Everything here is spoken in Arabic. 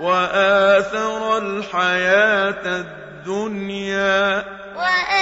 وَآثَرَ الْحَيَاةَ الدُّنْيَا. وَآثَرَ